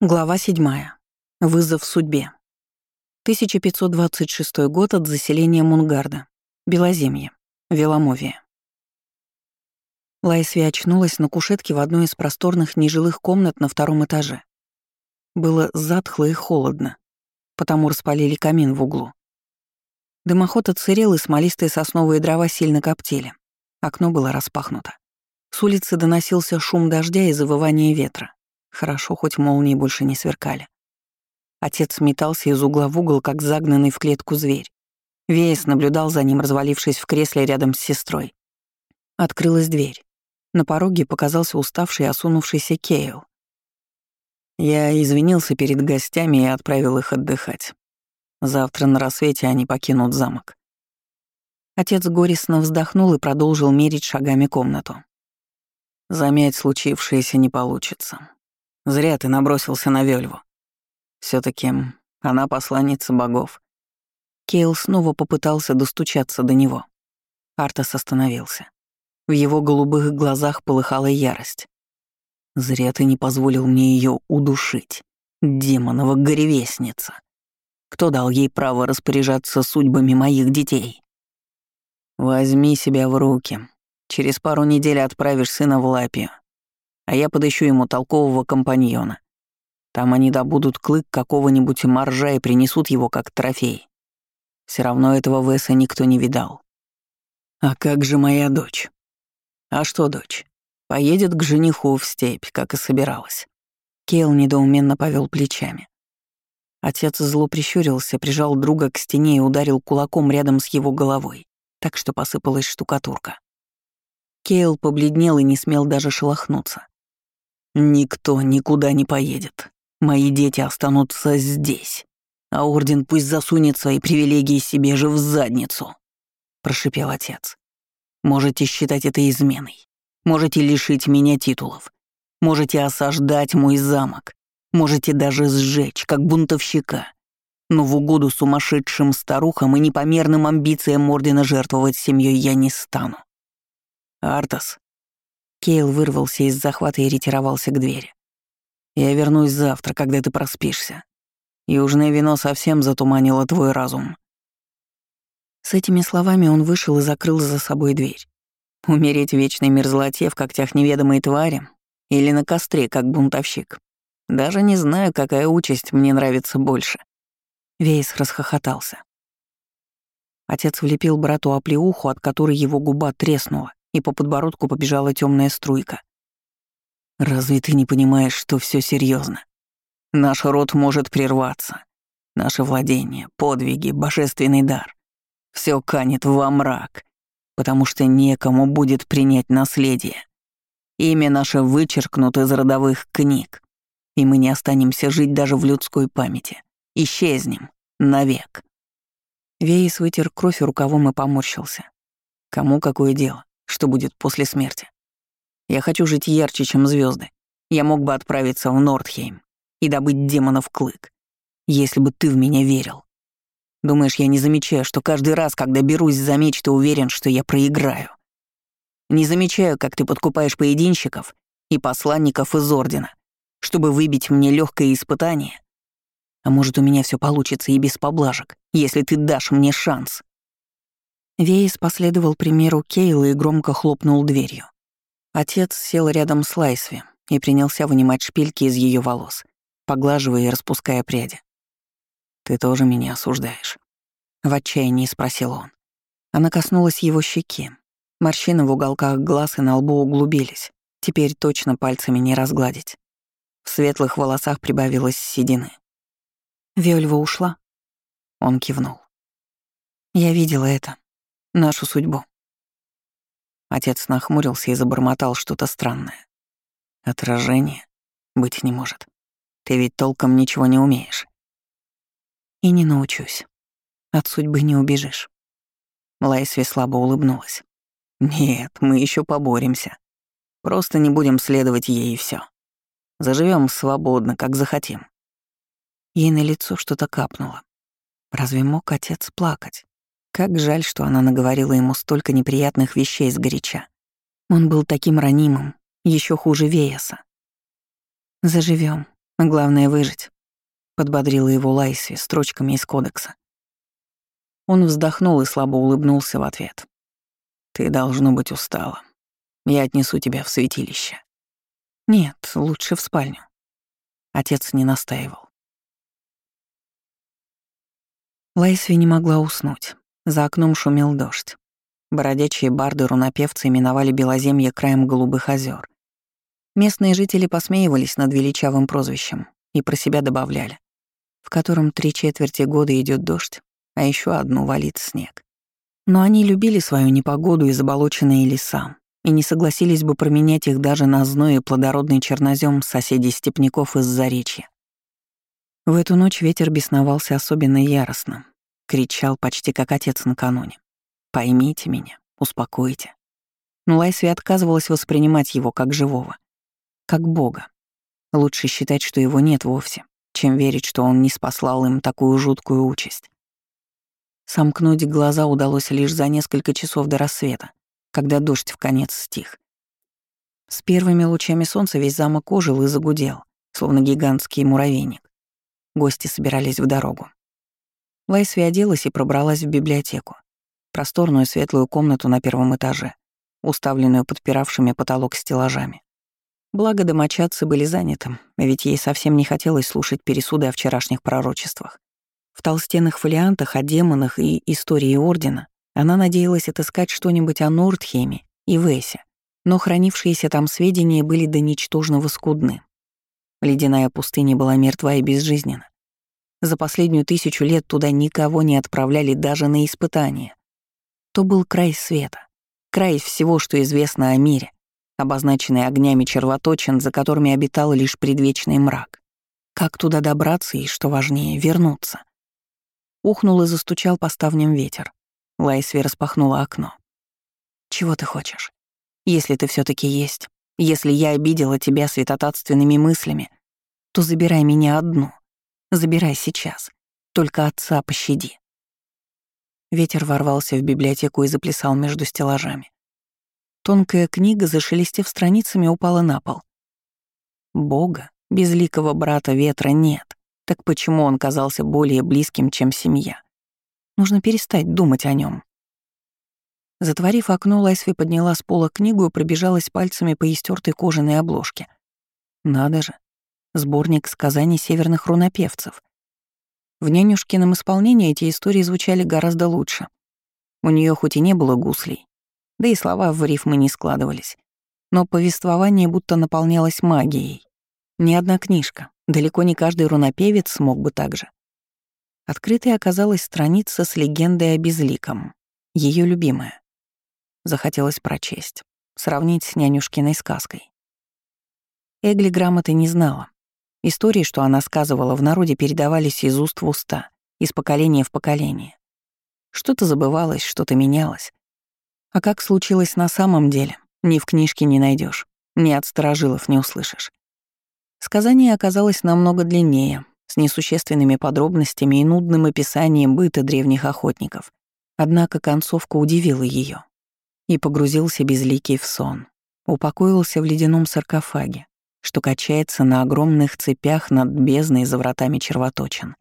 Глава 7. Вызов судьбе. 1526 год от заселения Мунгарда. Белоземье. Веломовия. Лайсви очнулась на кушетке в одной из просторных нежилых комнат на втором этаже. Было затхло и холодно, потому распалили камин в углу. Дымоход отсырел, и смолистые сосновые дрова сильно коптили. Окно было распахнуто. С улицы доносился шум дождя и завывание ветра. Хорошо, хоть молнии больше не сверкали. Отец метался из угла в угол, как загнанный в клетку зверь. Вейс наблюдал за ним, развалившись в кресле рядом с сестрой. Открылась дверь. На пороге показался уставший и осунувшийся Кейл. Я извинился перед гостями и отправил их отдыхать. Завтра на рассвете они покинут замок. Отец горестно вздохнул и продолжил мерить шагами комнату. Замять случившееся не получится. Зря ты набросился на Вельву. все таки она посланница богов. Кейл снова попытался достучаться до него. Артас остановился. В его голубых глазах полыхала ярость. «Зря ты не позволил мне ее удушить, демонова горевестница. Кто дал ей право распоряжаться судьбами моих детей?» «Возьми себя в руки. Через пару недель отправишь сына в Лапию а я подыщу ему толкового компаньона. Там они добудут клык какого-нибудь моржа и принесут его как трофей. Все равно этого Веса никто не видал. А как же моя дочь? А что дочь? Поедет к жениху в степь, как и собиралась. Кейл недоуменно повел плечами. Отец зло прищурился, прижал друга к стене и ударил кулаком рядом с его головой, так что посыпалась штукатурка. Кейл побледнел и не смел даже шелохнуться. Никто никуда не поедет. Мои дети останутся здесь. А орден пусть засунет свои привилегии себе же в задницу, прошипел отец. Можете считать это изменой. Можете лишить меня титулов. Можете осаждать мой замок. Можете даже сжечь, как бунтовщика. Но в угоду сумасшедшим старухам и непомерным амбициям Ордена жертвовать семьей я не стану. Артас, Кейл вырвался из захвата и ретировался к двери. «Я вернусь завтра, когда ты проспишься. Южное вино совсем затуманило твой разум». С этими словами он вышел и закрыл за собой дверь. Умереть в вечной мерзлоте в когтях неведомой твари или на костре, как бунтовщик. Даже не знаю, какая участь мне нравится больше. Вейс расхохотался. Отец влепил брату оплеуху, от которой его губа треснула, и по подбородку побежала темная струйка. «Разве ты не понимаешь, что все серьезно? Наш род может прерваться. Наше владение, подвиги, божественный дар. Все канет во мрак, потому что некому будет принять наследие. Имя наше вычеркнуто из родовых книг, и мы не останемся жить даже в людской памяти. Исчезнем. Навек». Вейс вытер кровь рукавом и поморщился. Кому какое дело? Что будет после смерти. Я хочу жить ярче, чем звезды. Я мог бы отправиться в Нордхейм и добыть демонов клык, если бы ты в меня верил. Думаешь, я не замечаю, что каждый раз, когда берусь за меч, ты уверен, что я проиграю? Не замечаю, как ты подкупаешь поединщиков и посланников из Ордена, чтобы выбить мне легкое испытание. А может, у меня все получится и без поблажек, если ты дашь мне шанс. Вейс последовал примеру Кейла и громко хлопнул дверью. Отец сел рядом с Лайсви и принялся вынимать шпильки из ее волос, поглаживая и распуская пряди. «Ты тоже меня осуждаешь?» — в отчаянии спросил он. Она коснулась его щеки. Морщины в уголках глаз и на лбу углубились. Теперь точно пальцами не разгладить. В светлых волосах прибавилось седины. «Виольва ушла?» Он кивнул. «Я видела это нашу судьбу. Отец нахмурился и забормотал что-то странное. Отражение быть не может. Ты ведь толком ничего не умеешь. И не научусь. От судьбы не убежишь. Лайсви слабо улыбнулась. Нет, мы еще поборемся. Просто не будем следовать ей и все. Заживем свободно, как захотим. Ей на лицо что-то капнуло. Разве мог отец плакать? Как жаль, что она наговорила ему столько неприятных вещей сгоряча. Он был таким ранимым, еще хуже Веяса. Заживем, Главное — выжить», — подбодрила его Лайси строчками из кодекса. Он вздохнул и слабо улыбнулся в ответ. «Ты, должно быть, устала. Я отнесу тебя в святилище». «Нет, лучше в спальню». Отец не настаивал. Лайсви не могла уснуть. За окном шумел дождь. Бородячие барды-рунопевцы именовали Белоземье краем голубых озер. Местные жители посмеивались над величавым прозвищем и про себя добавляли, в котором три четверти года идет дождь, а еще одну валит снег. Но они любили свою непогоду и заболоченные леса, и не согласились бы променять их даже на зной и плодородный чернозем соседей степняков из Заречья. В эту ночь ветер бесновался особенно яростно, кричал почти как отец накануне. «Поймите меня, успокойте». Но Лайсви отказывалась воспринимать его как живого, как Бога. Лучше считать, что его нет вовсе, чем верить, что он не спаслал им такую жуткую участь. Сомкнуть глаза удалось лишь за несколько часов до рассвета, когда дождь в конец стих. С первыми лучами солнца весь замок ожил и загудел, словно гигантский муравейник. Гости собирались в дорогу. Лайсви оделась и пробралась в библиотеку. Просторную светлую комнату на первом этаже, уставленную подпиравшими потолок стеллажами. Благо домочадцы были заняты, ведь ей совсем не хотелось слушать пересуды о вчерашних пророчествах. В толстенных фолиантах о демонах и истории Ордена она надеялась отыскать что-нибудь о Нордхеме и Весе, но хранившиеся там сведения были до ничтожного скудны. Ледяная пустыня была мертва и безжизненна. За последнюю тысячу лет туда никого не отправляли даже на испытания. То был край света, край всего, что известно о мире, обозначенный огнями червоточин, за которыми обитал лишь предвечный мрак. Как туда добраться и, что важнее, вернуться? Ухнул и застучал по ставням ветер. Лайсви распахнула окно. «Чего ты хочешь? Если ты все таки есть, если я обидела тебя святотатственными мыслями, то забирай меня одну. Забирай сейчас. Только отца пощади». Ветер ворвался в библиотеку и заплясал между стеллажами. Тонкая книга, зашелестев страницами, упала на пол. Бога, безликого брата ветра, нет. Так почему он казался более близким, чем семья? Нужно перестать думать о нем. Затворив окно, Лайсви подняла с пола книгу и пробежалась пальцами по истертой кожаной обложке. Надо же. Сборник сказаний северных рунопевцев. В нянюшкином исполнении эти истории звучали гораздо лучше. У нее хоть и не было гуслей, да и слова в рифмы не складывались, но повествование будто наполнялось магией. Ни одна книжка, Далеко не каждый рунопевец смог бы так же. Открытой оказалась страница с легендой о Безликом, ее любимая. Захотелось прочесть, сравнить с нянюшкиной сказкой. Эгли грамоты не знала. Истории, что она сказывала, в народе передавались из уст в уста, из поколения в поколение. Что-то забывалось, что-то менялось. А как случилось на самом деле, ни в книжке не найдешь, ни от сторожилов не услышишь. Сказание оказалось намного длиннее, с несущественными подробностями и нудным описанием быта древних охотников. Однако концовка удивила ее. И погрузился безликий в сон. Упокоился в ледяном саркофаге, что качается на огромных цепях над бездной за вратами червоточин.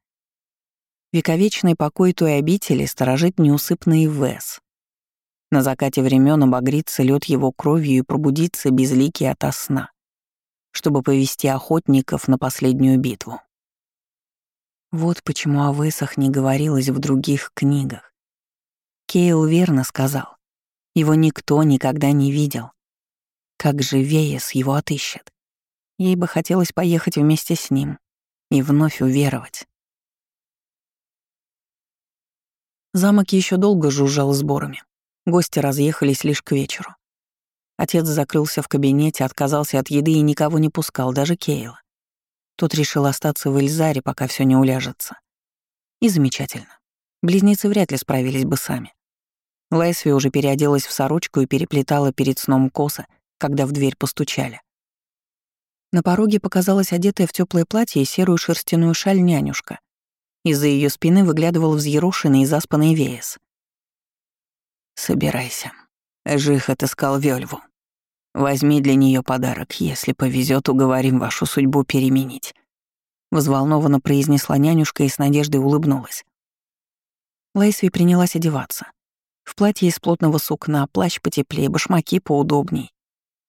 Вековечный покой той обители сторожит неусыпный Вес. На закате времен обогрится лед его кровью и пробудится безликий ото сна чтобы повести охотников на последнюю битву. Вот почему о Весах не говорилось в других книгах. Кейл верно сказал. Его никто никогда не видел. Как же Веес его отыщет? Ей бы хотелось поехать вместе с ним и вновь уверовать. Замок еще долго жужжал сборами. Гости разъехались лишь к вечеру. Отец закрылся в кабинете, отказался от еды и никого не пускал, даже Кейла. Тот решил остаться в Эльзаре, пока все не уляжется. И замечательно. Близнецы вряд ли справились бы сами. Лайсви уже переоделась в сорочку и переплетала перед сном косы, когда в дверь постучали. На пороге показалась одетая в теплое платье и серую шерстяную шаль нянюшка. Из-за ее спины выглядывал взъерошенный и заспанный веес. «Собирайся», Жих отыскал Вельву. Возьми для нее подарок, если повезет, уговорим вашу судьбу переменить. — взволнованно произнесла нянюшка и с надеждой улыбнулась. Лайсви принялась одеваться. В платье из плотного сукна, плащ потеплее, башмаки поудобней.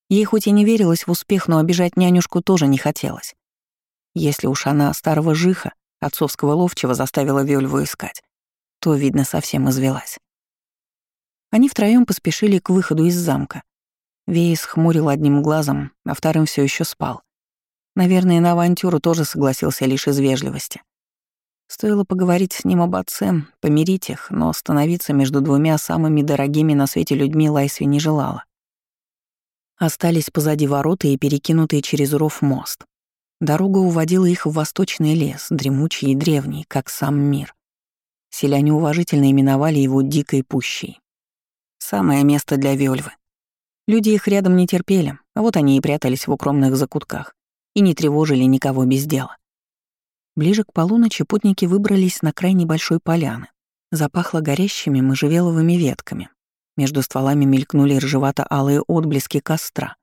Ей хоть и не верилось в успех, но обижать нянюшку тоже не хотелось. Если уж она старого жиха, отцовского ловчего, заставила Вельву искать, то, видно, совсем извелась. Они втроем поспешили к выходу из замка. Вейс хмурил одним глазом, а вторым все еще спал. Наверное, на авантюру тоже согласился лишь из вежливости. Стоило поговорить с ним об отце, помирить их, но становиться между двумя самыми дорогими на свете людьми Лайсви не желала. Остались позади ворота и перекинутые через ров мост. Дорога уводила их в восточный лес, дремучий и древний, как сам мир. Селяне уважительно именовали его «дикой пущей». Самое место для Вельвы. Люди их рядом не терпели, а вот они и прятались в укромных закутках и не тревожили никого без дела. Ближе к полуночи путники выбрались на край небольшой поляны. Запахло горящими можжевеловыми ветками. Между стволами мелькнули ржевато-алые отблески костра.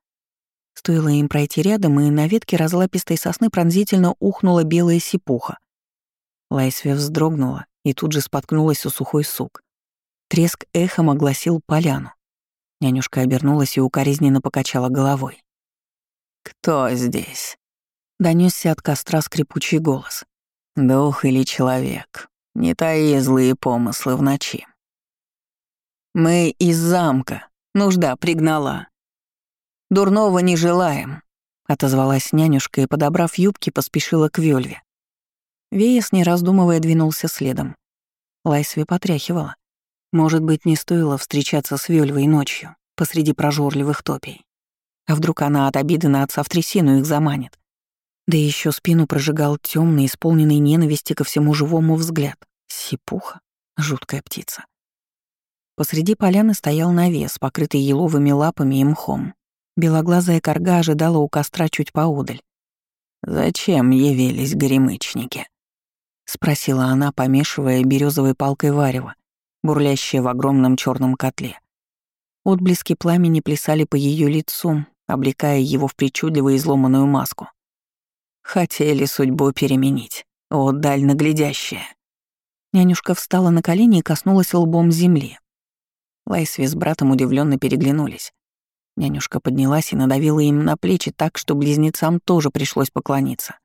Стоило им пройти рядом, и на ветке разлапистой сосны пронзительно ухнула белая сипуха. Лайсве вздрогнула и тут же споткнулась у сухой сук. Треск эхом огласил поляну. Нянюшка обернулась и укоризненно покачала головой. «Кто здесь?» Донесся от костра скрипучий голос. «Дух или человек? Не таи злые помыслы в ночи». «Мы из замка. Нужда пригнала. Дурного не желаем», — отозвалась нянюшка и, подобрав юбки, поспешила к Вельве. Веяс, не раздумывая, двинулся следом. Лайсви потряхивала. Может быть, не стоило встречаться с Вельвой ночью, посреди прожорливых топей. А вдруг она от обиды на отца в трясину их заманит? Да еще спину прожигал темный, исполненный ненависти ко всему живому взгляд. Сипуха. Жуткая птица. Посреди поляны стоял навес, покрытый еловыми лапами и мхом. Белоглазая корга ожидала у костра чуть поодаль. «Зачем явились горемычники?» — спросила она, помешивая березовой палкой варево, бурлящее в огромном черном котле. Отблески пламени плясали по ее лицу, облекая его в причудливо изломанную маску. Хотели судьбу переменить. О, дально глядящая. Нянюшка встала на колени и коснулась лбом земли. Лайсви с братом удивленно переглянулись. Нянюшка поднялась и надавила им на плечи так, что близнецам тоже пришлось поклониться.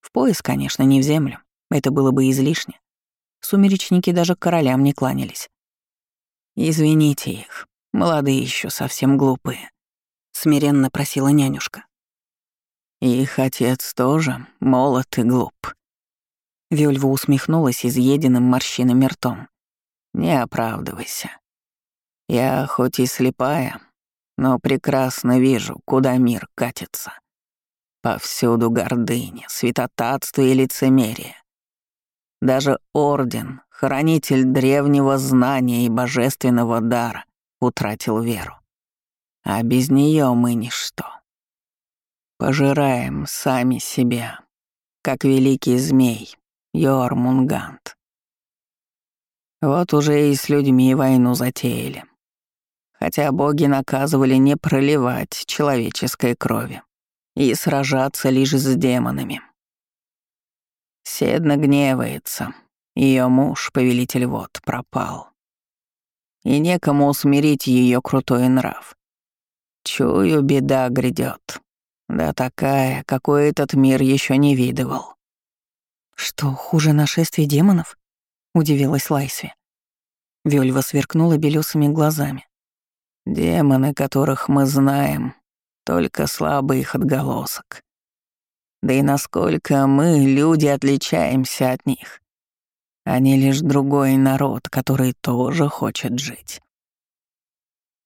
В пояс, конечно, не в землю. Это было бы излишне. Сумеречники даже королям не кланялись. «Извините их, молодые еще совсем глупые», — смиренно просила нянюшка. Их отец тоже молод и глуп. Вельва усмехнулась изъеденным морщинами ртом. Не оправдывайся. Я хоть и слепая, но прекрасно вижу, куда мир катится. Повсюду гордыня, святотатство и лицемерие. Даже Орден, хранитель древнего знания и божественного дара, утратил веру. А без нее мы ничто. Пожираем сами себя, как великий змей Йормунгант. Вот уже и с людьми войну затеяли. Хотя боги наказывали не проливать человеческой крови и сражаться лишь с демонами. Седна гневается, ее муж, повелитель вод, пропал. И некому усмирить ее крутой нрав. Чую, беда грядет. Да такая, какой этот мир еще не видывал. Что, хуже нашествия демонов? Удивилась Лайсви. Вельва сверкнула белесыми глазами. Демоны, которых мы знаем, только слабый их отголосок. Да и насколько мы, люди, отличаемся от них. Они лишь другой народ, который тоже хочет жить.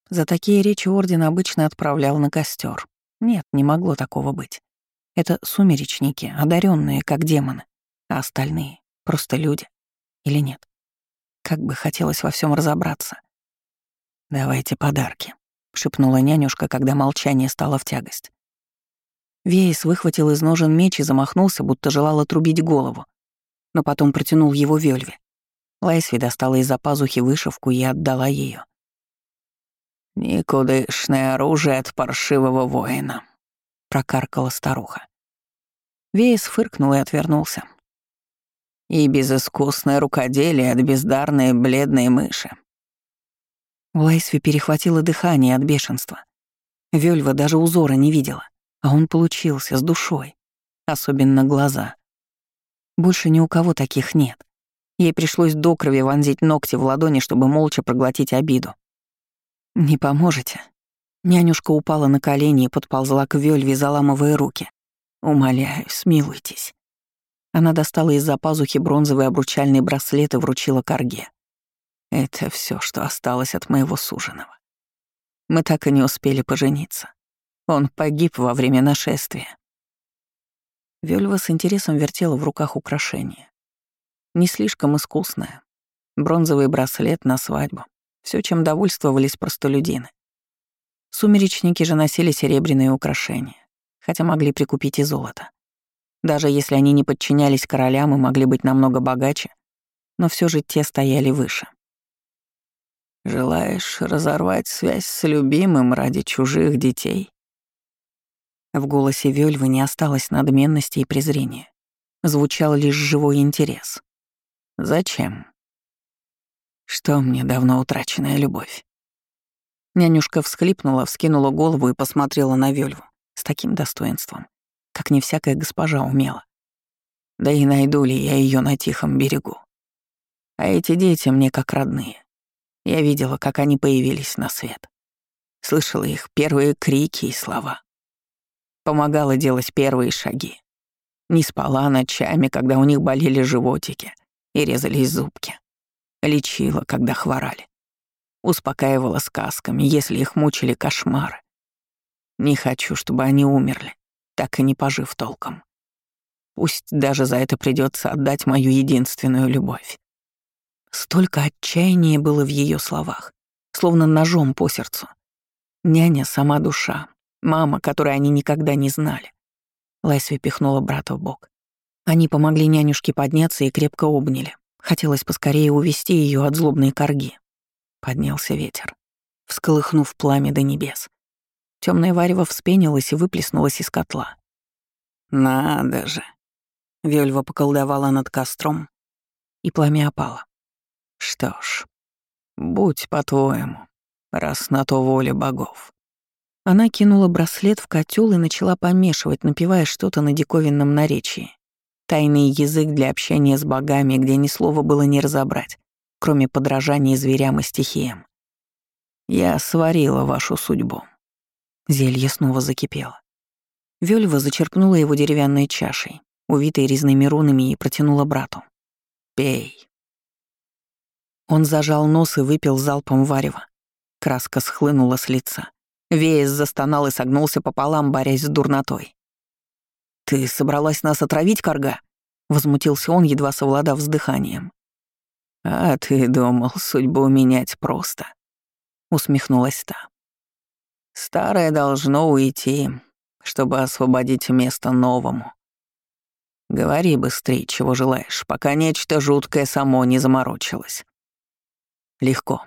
За такие речи Орден обычно отправлял на костер. Нет, не могло такого быть. Это сумеречники, одаренные как демоны, а остальные — просто люди. Или нет? Как бы хотелось во всем разобраться. «Давайте подарки», — шепнула нянюшка, когда молчание стало в тягость. Вейс выхватил из ножен меч и замахнулся, будто желал отрубить голову, но потом протянул его Вельве. Лайсви достала из-за пазухи вышивку и отдала ее. «Никудышное оружие от паршивого воина», — прокаркала старуха. Вейс фыркнул и отвернулся. И безыскусное рукоделие от бездарной бледной мыши. У Лайсви перехватило дыхание от бешенства. Вельва даже узора не видела, а он получился с душой, особенно глаза. Больше ни у кого таких нет. Ей пришлось до крови вонзить ногти в ладони, чтобы молча проглотить обиду. «Не поможете?» Нянюшка упала на колени и подползла к Вельве, заламывая руки. «Умоляю, смилуйтесь». Она достала из-за пазухи бронзовый обручальный браслет и вручила Карге. «Это все, что осталось от моего суженого. Мы так и не успели пожениться. Он погиб во время нашествия». Вельва с интересом вертела в руках украшение. Не слишком искусное. Бронзовый браслет на свадьбу. Все, чем довольствовались простолюдины. Сумеречники же носили серебряные украшения, хотя могли прикупить и золото. Даже если они не подчинялись королям и могли быть намного богаче, но все же те стояли выше. «Желаешь разорвать связь с любимым ради чужих детей?» В голосе Вельвы не осталось надменности и презрения. Звучал лишь живой интерес. «Зачем?» «Что мне давно утраченная любовь?» Нянюшка всхлипнула, вскинула голову и посмотрела на Вельву с таким достоинством, как не всякая госпожа умела. Да и найду ли я ее на тихом берегу. А эти дети мне как родные. Я видела, как они появились на свет. Слышала их первые крики и слова. Помогала делать первые шаги. Не спала ночами, когда у них болели животики и резались зубки. Лечила, когда хворали. Успокаивала сказками, если их мучили кошмары. Не хочу, чтобы они умерли, так и не пожив толком. Пусть даже за это придется отдать мою единственную любовь. Столько отчаяния было в ее словах, словно ножом по сердцу. Няня — сама душа, мама, которой они никогда не знали. Лайсви пихнула брата в бок. Они помогли нянюшке подняться и крепко обняли. Хотелось поскорее увести ее от злобной корги. Поднялся ветер, всколыхнув пламя до небес. Темное варево вспенилось и выплеснулось из котла. «Надо же!» Вельва поколдовала над костром, и пламя опало. «Что ж, будь по-твоему, раз на то воля богов». Она кинула браслет в котел и начала помешивать, напевая что-то на диковинном наречии. Тайный язык для общения с богами, где ни слова было не разобрать кроме подражания зверям и стихиям. Я сварила вашу судьбу. Зелье снова закипело. Вельва зачерпнула его деревянной чашей, увитой резными рунами, и протянула брату. «Пей». Он зажал нос и выпил залпом варева. Краска схлынула с лица. Веес застонал и согнулся пополам, борясь с дурнотой. «Ты собралась нас отравить, Карга?» — возмутился он, едва совладав с дыханием. «А ты думал судьбу менять просто?» — усмехнулась та. «Старое должно уйти, чтобы освободить место новому. Говори быстрее, чего желаешь, пока нечто жуткое само не заморочилось». «Легко.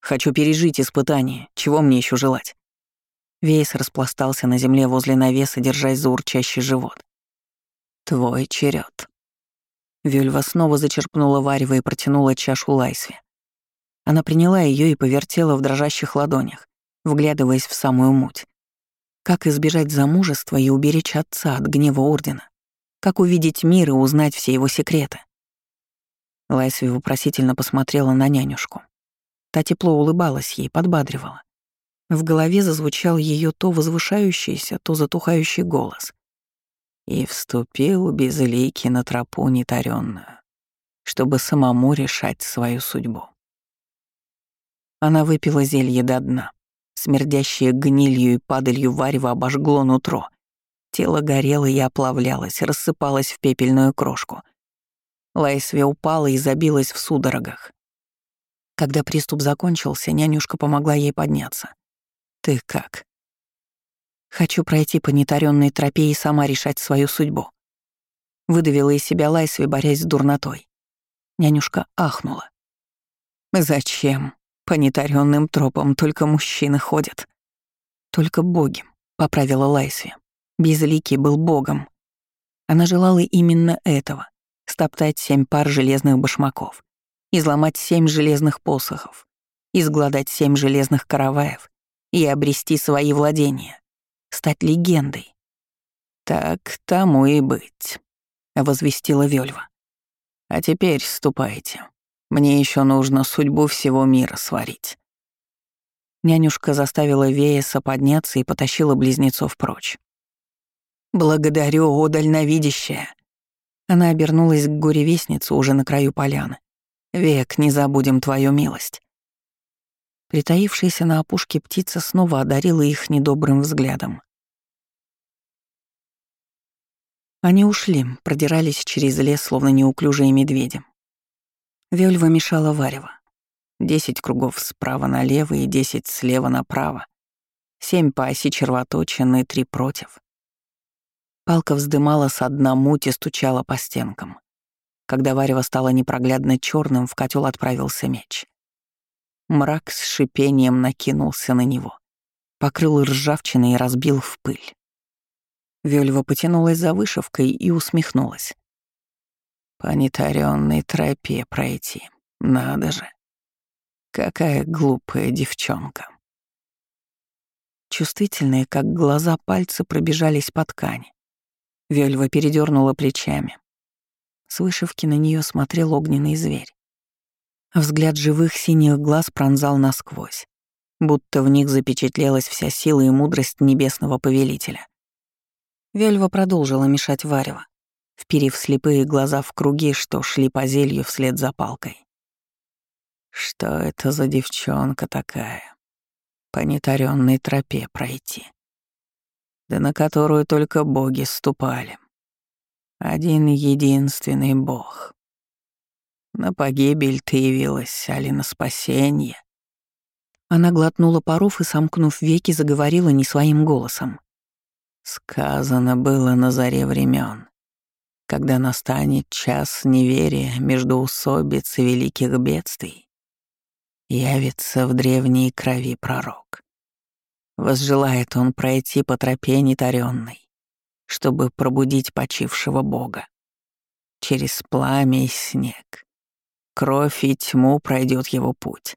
Хочу пережить испытание. Чего мне еще желать?» Вейс распластался на земле возле навеса, держась за урчащий живот. «Твой черед. Вельва снова зачерпнула варево и протянула чашу Лайсве. Она приняла ее и повертела в дрожащих ладонях, вглядываясь в самую муть. Как избежать замужества и уберечь отца от гнева Ордена? Как увидеть мир и узнать все его секреты? Лайсви вопросительно посмотрела на нянюшку. Та тепло улыбалась ей, подбадривала. В голове зазвучал ее то возвышающийся, то затухающий голос и вступил безликий на тропу нетаренную, чтобы самому решать свою судьбу. Она выпила зелье до дна. Смердящее гнилью и падалью варево обожгло нутро. Тело горело и оплавлялось, рассыпалось в пепельную крошку. Лайсве упала и забилась в судорогах. Когда приступ закончился, нянюшка помогла ей подняться. «Ты как?» Хочу пройти по нетаренной тропе и сама решать свою судьбу. Выдавила из себя Лайсви, борясь с дурнотой. Нянюшка ахнула. «Зачем? По нетаренным тропам только мужчины ходят». «Только боги», — поправила Лайсви. Безликий был богом. Она желала именно этого — стоптать семь пар железных башмаков, изломать семь железных посохов, изгладать семь железных караваев и обрести свои владения, стать легендой. «Так тому и быть», — возвестила Вельва. «А теперь ступайте. Мне еще нужно судьбу всего мира сварить». Нянюшка заставила Вееса подняться и потащила близнецов прочь. «Благодарю, о дальновидящая!» Она обернулась к горевестнице уже на краю поляны. «Век не забудем твою милость». Притаившаяся на опушке птица снова одарила их недобрым взглядом. Они ушли, продирались через лес, словно неуклюжие медведи. Вельва мешала варево. Десять кругов справа налево и десять слева направо. Семь по оси червоточин и три против. Палка вздымала со дна муть и стучала по стенкам. Когда варево стало непроглядно черным, в котел отправился меч. Мрак с шипением накинулся на него, покрыл ржавчиной и разбил в пыль. Вельва потянулась за вышивкой и усмехнулась. «По нетарённой тропе пройти, надо же. Какая глупая девчонка». Чувствительные, как глаза, пальцы пробежались по ткани. Вельва передернула плечами. С вышивки на нее смотрел огненный зверь. Взгляд живых синих глаз пронзал насквозь, будто в них запечатлелась вся сила и мудрость небесного повелителя. Вельва продолжила мешать варево, вперив слепые глаза в круги, что шли по зелью вслед за палкой. Что это за девчонка такая? По нетарённой тропе пройти. Да на которую только боги ступали. Один единственный бог. На погибель ты явилась, али на спасение. Она глотнула паров и, сомкнув веки, заговорила не своим голосом. Сказано было на заре времен, когда настанет час неверия между усобиц и великих бедствий, явится в древней крови пророк. Возжелает он пройти по тропе нетаренной, чтобы пробудить почившего Бога. Через пламя и снег, кровь и тьму пройдет его путь.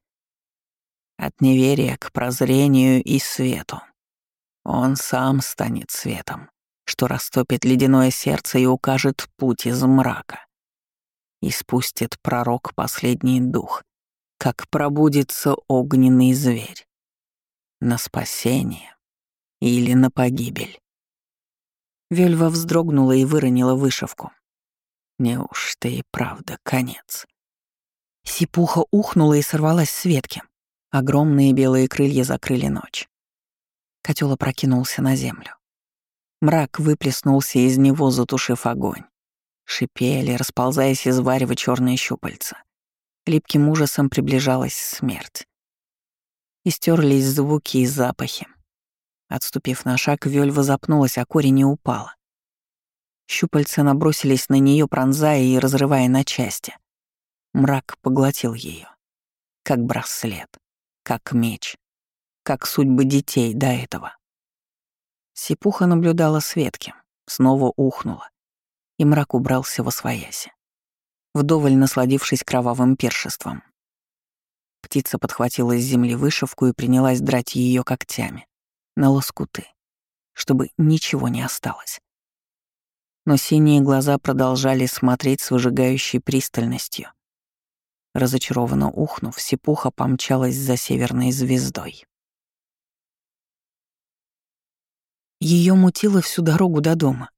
От неверия к прозрению и свету. Он сам станет светом, что растопит ледяное сердце и укажет путь из мрака. И спустит пророк последний дух, как пробудится огненный зверь. На спасение или на погибель. Вельва вздрогнула и выронила вышивку. Неужто и правда конец? Сипуха ухнула и сорвалась с ветки. Огромные белые крылья закрыли ночь. Котел опрокинулся на землю. Мрак выплеснулся из него, затушив огонь. Шипели, расползаясь из варева черные щупальца. Липким ужасом приближалась смерть. Истерлись звуки и запахи. Отступив на шаг, Вельва запнулась, а корень не упала. Щупальца набросились на нее, пронзая и разрывая на части. Мрак поглотил ее, как браслет, как меч, как судьбы детей до этого. Сипуха наблюдала Светки, снова ухнула, и мрак убрался во свояси, вдоволь насладившись кровавым першеством. Птица подхватила с земли вышивку и принялась драть ее когтями, на лоскуты, чтобы ничего не осталось. Но синие глаза продолжали смотреть с выжигающей пристальностью. Разочарованно ухнув, Сипуха помчалась за северной звездой. Ее мутило всю дорогу до дома.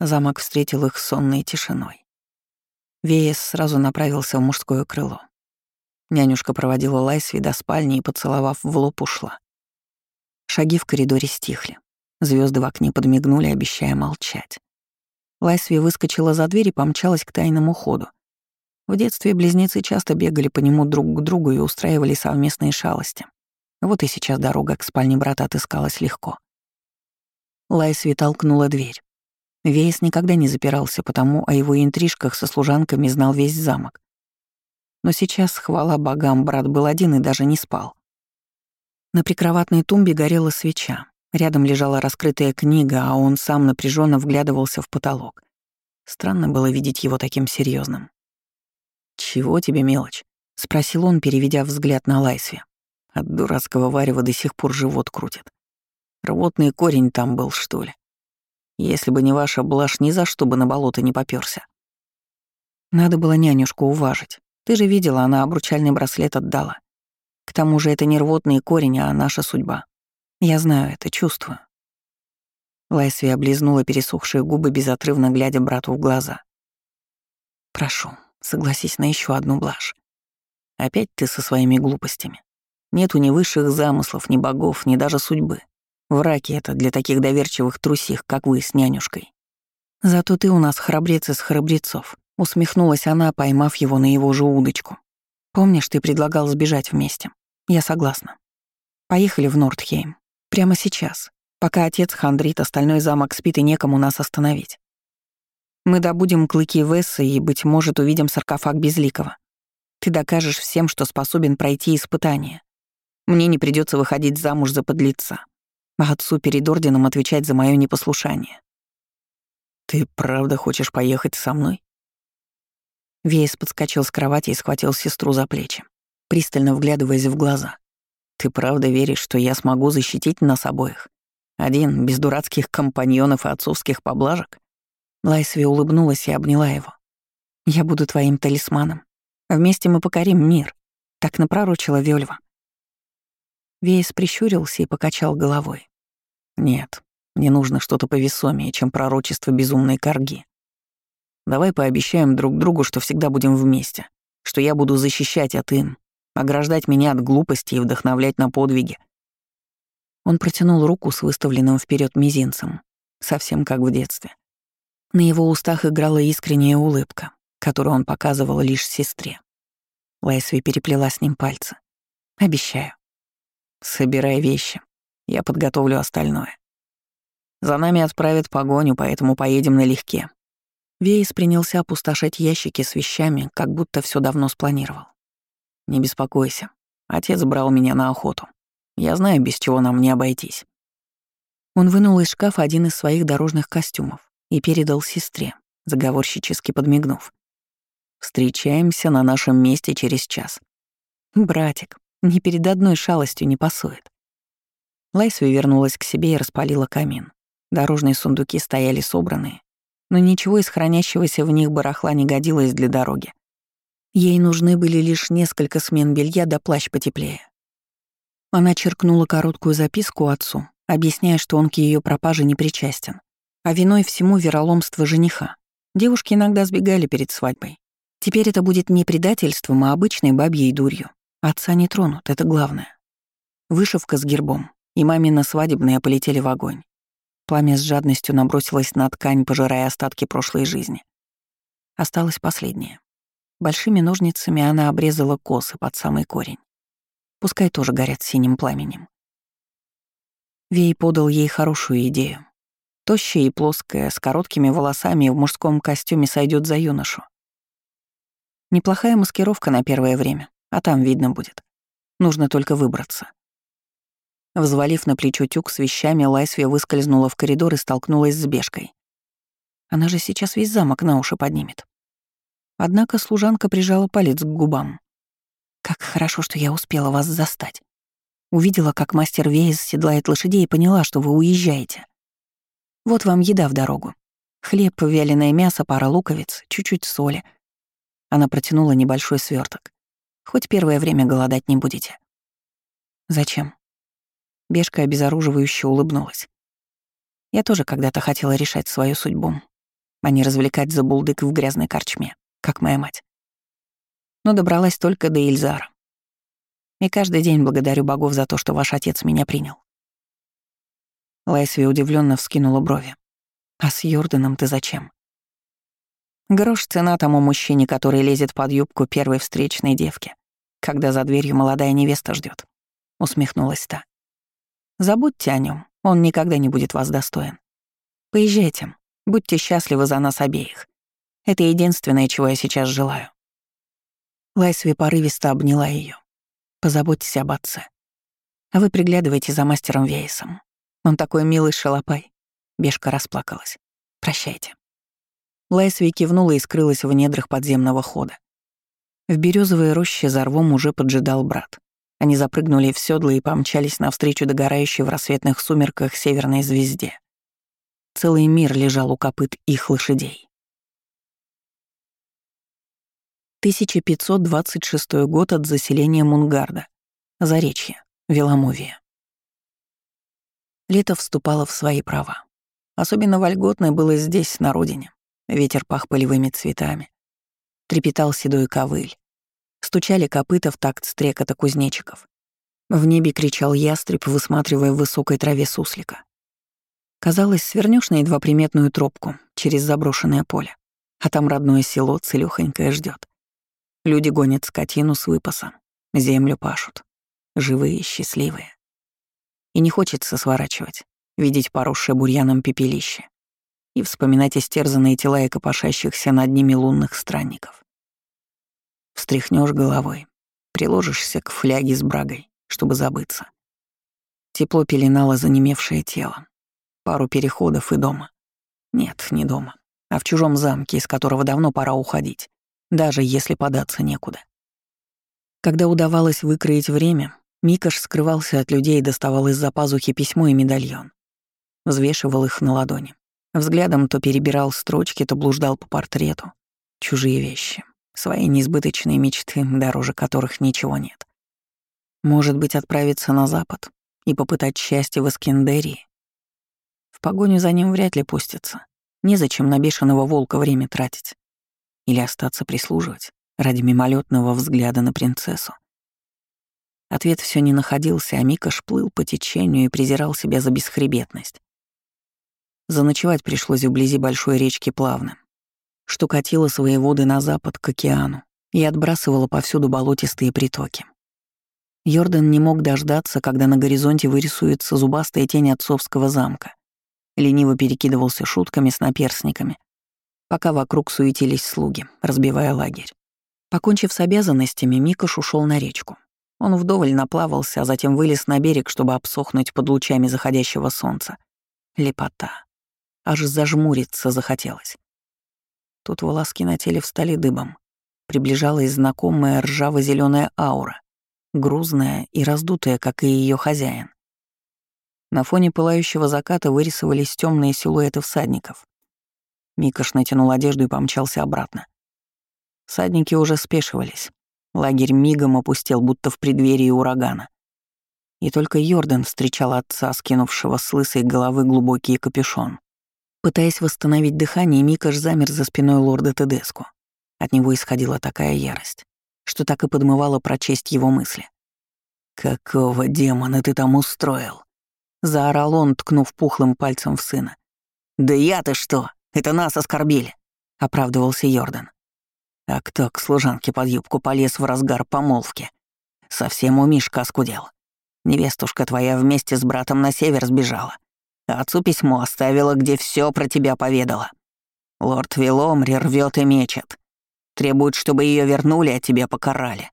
Замок встретил их сонной тишиной. Веес сразу направился в мужское крыло. Нянюшка проводила Лайсви до спальни и, поцеловав в лоб, ушла. Шаги в коридоре стихли. Звезды в окне подмигнули, обещая молчать. Лайсви выскочила за дверь и помчалась к тайному ходу. В детстве близнецы часто бегали по нему друг к другу и устраивали совместные шалости. Вот и сейчас дорога к спальне брата отыскалась легко. Лайсви толкнула дверь. Вейс никогда не запирался, потому о его интрижках со служанками знал весь замок. Но сейчас, хвала богам, брат был один и даже не спал. На прикроватной тумбе горела свеча. Рядом лежала раскрытая книга, а он сам напряженно вглядывался в потолок, Странно было видеть его таким серьезным. «Чего тебе мелочь?» — спросил он, переведя взгляд на Лайсви. От дурацкого варева до сих пор живот крутит. Рвотный корень там был, что ли? Если бы не ваша блажь, ни за что бы на болото не попёрся. Надо было нянюшку уважить. Ты же видела, она обручальный браслет отдала. К тому же это не рвотный корень, а наша судьба. Я знаю это, чувствую. Лайсви облизнула пересохшие губы, безотрывно глядя брату в глаза. «Прошу, согласись на еще одну блажь. Опять ты со своими глупостями. Нету ни высших замыслов, ни богов, ни даже судьбы. Враки это для таких доверчивых трусих, как вы с нянюшкой. Зато ты у нас храбрец из храбрецов», — усмехнулась она, поймав его на его же удочку. «Помнишь, ты предлагал сбежать вместе? Я согласна. Поехали в Нордхейм. Прямо сейчас, пока отец хандрит, остальной замок спит и некому нас остановить. Мы добудем клыки Весса и, быть может, увидим саркофаг Безликого. Ты докажешь всем, что способен пройти испытание. Мне не придется выходить замуж за подлеца, а отцу перед орденом отвечать за мое непослушание. Ты правда хочешь поехать со мной? Вейс подскочил с кровати и схватил сестру за плечи, пристально вглядываясь в глаза. Ты правда веришь, что я смогу защитить нас обоих? Один, без дурацких компаньонов и отцовских поблажек? Лайсви улыбнулась и обняла его. «Я буду твоим талисманом. Вместе мы покорим мир», — так напророчила Вельва. Вейс прищурился и покачал головой. «Нет, мне нужно что-то повесомее, чем пророчество безумной корги. Давай пообещаем друг другу, что всегда будем вместе, что я буду защищать от им, ограждать меня от глупости и вдохновлять на подвиги». Он протянул руку с выставленным вперед мизинцем, совсем как в детстве. На его устах играла искренняя улыбка, которую он показывал лишь сестре. Лайсви переплела с ним пальцы. «Обещаю». «Собирай вещи. Я подготовлю остальное. За нами отправят погоню, поэтому поедем налегке». Вейс принялся опустошать ящики с вещами, как будто все давно спланировал. «Не беспокойся. Отец брал меня на охоту. Я знаю, без чего нам не обойтись». Он вынул из шкафа один из своих дорожных костюмов, и передал сестре, заговорщически подмигнув. «Встречаемся на нашем месте через час». «Братик, ни перед одной шалостью не пасует». Лайсви вернулась к себе и распалила камин. Дорожные сундуки стояли собранные, но ничего из хранящегося в них барахла не годилось для дороги. Ей нужны были лишь несколько смен белья да плащ потеплее. Она черкнула короткую записку отцу, объясняя, что он к ее пропаже не причастен, а виной всему вероломство жениха. Девушки иногда сбегали перед свадьбой. Теперь это будет не предательством, а обычной бабьей дурью. Отца не тронут, это главное. Вышивка с гербом и мамина свадебная полетели в огонь. Пламя с жадностью набросилось на ткань, пожирая остатки прошлой жизни. Осталось последнее. Большими ножницами она обрезала косы под самый корень. Пускай тоже горят синим пламенем. Вей подал ей хорошую идею. Тощая и плоская, с короткими волосами в мужском костюме сойдет за юношу. Неплохая маскировка на первое время, а там видно будет. Нужно только выбраться. Взвалив на плечо тюк с вещами, Лайсвия выскользнула в коридор и столкнулась с Бешкой. Она же сейчас весь замок на уши поднимет. Однако служанка прижала палец к губам. «Как хорошо, что я успела вас застать. Увидела, как мастер Вейс седлает лошадей и поняла, что вы уезжаете. Вот вам еда в дорогу. Хлеб, вяленое мясо, пара луковиц, чуть-чуть соли. Она протянула небольшой сверток. Хоть первое время голодать не будете. Зачем? Бешка обезоруживающе улыбнулась. Я тоже когда-то хотела решать свою судьбу, а не развлекать забулдык в грязной корчме, как моя мать. Но добралась только до Ильзара. И каждый день благодарю богов за то, что ваш отец меня принял. Лайсви удивленно вскинула брови. «А с Йорданом ты зачем?» Грош цена тому мужчине, который лезет под юбку первой встречной девки, когда за дверью молодая невеста ждет. усмехнулась та. Забудьте о нем, он никогда не будет вас достоин. Поезжайте, будьте счастливы за нас обеих. Это единственное, чего я сейчас желаю. Лайсви порывисто обняла ее. Позаботьтесь об отце. А вы приглядывайте за мастером Вейсом. Он такой милый шалопай. Бешка расплакалась. Прощайте. Лайсви кивнула и скрылась в недрах подземного хода. В березовой роще за рвом уже поджидал брат. Они запрыгнули в седло и помчались навстречу догорающей в рассветных сумерках северной звезде. Целый мир лежал у копыт их лошадей. 1526 год от заселения Мунгарда. Заречье. Веломовия. Лето вступало в свои права. Особенно вольготное было здесь, на родине. Ветер пах полевыми цветами. Трепетал седой ковыль. Стучали копыта в такт стрекота кузнечиков. В небе кричал ястреб, высматривая в высокой траве суслика. Казалось, свернешь на едва приметную тропку через заброшенное поле, а там родное село целёхонькое ждет. Люди гонят скотину с выпаса, землю пашут. Живые, счастливые. И не хочется сворачивать, видеть поросшее бурьяном пепелище и вспоминать истерзанные тела и копошащихся над ними лунных странников. Встряхнешь головой, приложишься к фляге с брагой, чтобы забыться. Тепло пеленало занемевшее тело. Пару переходов и дома. Нет, не дома, а в чужом замке, из которого давно пора уходить, даже если податься некуда. Когда удавалось выкроить время, Микаш скрывался от людей и доставал из-за пазухи письмо и медальон. Взвешивал их на ладони. Взглядом то перебирал строчки, то блуждал по портрету. Чужие вещи. Свои несбыточные мечты, дороже которых ничего нет. Может быть, отправиться на запад и попытать счастье в Эскендерии? В погоню за ним вряд ли пустится. Незачем на бешеного волка время тратить. Или остаться прислуживать ради мимолетного взгляда на принцессу. Ответ все не находился, а Микаш плыл по течению и презирал себя за бесхребетность. Заночевать пришлось вблизи большой речки Плавно, что катила свои воды на запад к океану и отбрасывала повсюду болотистые притоки. Йордан не мог дождаться, когда на горизонте вырисуется зубастая тень отцовского замка. Лениво перекидывался шутками с наперсниками, пока вокруг суетились слуги, разбивая лагерь. Покончив с обязанностями, Микаш ушел на речку. Он вдоволь наплавался, а затем вылез на берег, чтобы обсохнуть под лучами заходящего солнца. Лепота. Аж зажмуриться захотелось. Тут волоски на теле встали дыбом. Приближалась знакомая ржаво зеленая аура, грузная и раздутая, как и ее хозяин. На фоне пылающего заката вырисовались темные силуэты всадников. Микаш натянул одежду и помчался обратно. Всадники уже спешивались. Лагерь мигом опустел, будто в преддверии урагана. И только Йордан встречал отца, скинувшего с лысой головы глубокий капюшон. Пытаясь восстановить дыхание, Микаш замер за спиной лорда Тедеску. От него исходила такая ярость, что так и подмывало прочесть его мысли. «Какого демона ты там устроил?» — заорал он, ткнув пухлым пальцем в сына. «Да я-то что? Это нас оскорбили!» — оправдывался Йордан. «А кто к служанке под юбку полез в разгар помолвки? Совсем у Мишка оскудел. Невестушка твоя вместе с братом на север сбежала. Отцу письмо оставила, где все про тебя поведала. Лорд Виломри рвет и мечет. Требует, чтобы ее вернули, а тебя покарали.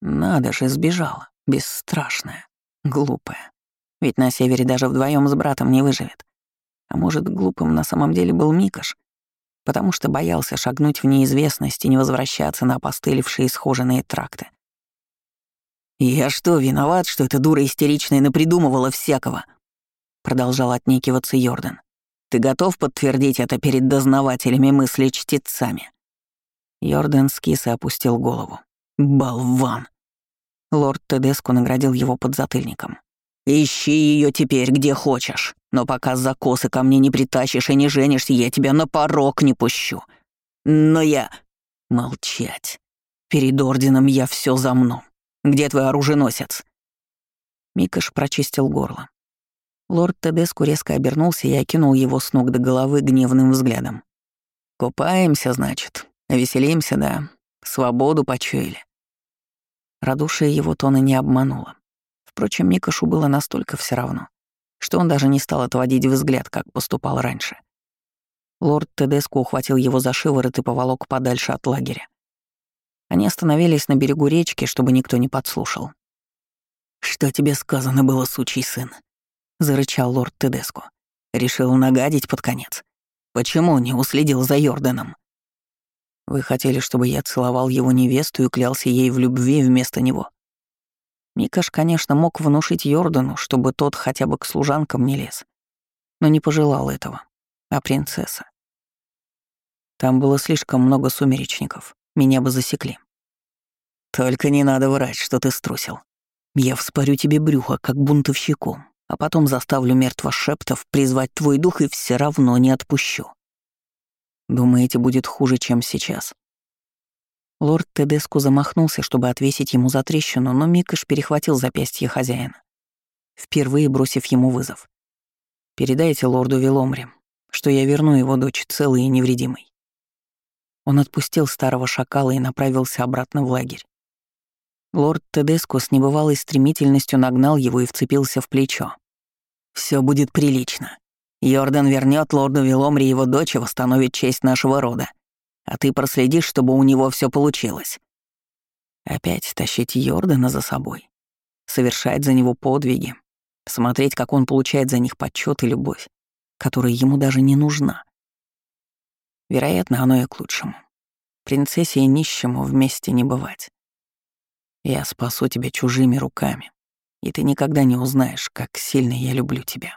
Надо же, сбежала. Бесстрашная. Глупая. Ведь на севере даже вдвоем с братом не выживет. А может, глупым на самом деле был Микаш, потому что боялся шагнуть в неизвестность и не возвращаться на опостылевшие схоженные тракты. «Я что, виноват, что эта дура истеричная напридумывала всякого?» Продолжал отнекиваться Йордан. «Ты готов подтвердить это перед дознавателями мысли-чтецами?» Йордан скис и опустил голову. «Болван!» Лорд Тедеску наградил его подзатыльником. «Ищи ее теперь где хочешь, но пока за косы ко мне не притащишь и не женишься, я тебя на порог не пущу. Но я...» «Молчать. Перед орденом я все замну. Где твой оруженосец?» Микаш прочистил горло. Лорд Тедеску резко обернулся и окинул его с ног до головы гневным взглядом. «Купаемся, значит. Веселимся, да. Свободу почуяли». Радушие его тона не обмануло. Впрочем, Микашу было настолько все равно, что он даже не стал отводить взгляд, как поступал раньше. Лорд Тедеску ухватил его за шиворот и поволок подальше от лагеря. Они остановились на берегу речки, чтобы никто не подслушал. «Что тебе сказано было, сучий сын?» — зарычал лорд Тедеско. «Решил нагадить под конец. Почему не уследил за Йорданом?» «Вы хотели, чтобы я целовал его невесту и клялся ей в любви вместо него?» Микаш, конечно, мог внушить Йордану, чтобы тот хотя бы к служанкам не лез, но не пожелал этого. А принцесса? Там было слишком много сумеречников, меня бы засекли. Только не надо врать, что ты струсил. Я вспорю тебе брюхо, как бунтовщику, а потом заставлю мертво шептов призвать твой дух и все равно не отпущу. Думаете, будет хуже, чем сейчас? Лорд Тедеску замахнулся, чтобы отвесить ему за трещину, но Микаш перехватил запястье хозяина, впервые бросив ему вызов. «Передайте лорду Веломре, что я верну его дочь целой и невредимой». Он отпустил старого шакала и направился обратно в лагерь. Лорд Тедеско с небывалой стремительностью нагнал его и вцепился в плечо. Все будет прилично. Йордан вернет лорду Веломре его дочь и восстановит честь нашего рода. А ты проследишь, чтобы у него все получилось. Опять тащить Йордана за собой. Совершать за него подвиги. Смотреть, как он получает за них почет и любовь, которая ему даже не нужна. Вероятно, оно и к лучшему. Принцессе и нищему вместе не бывать. Я спасу тебя чужими руками, и ты никогда не узнаешь, как сильно я люблю тебя.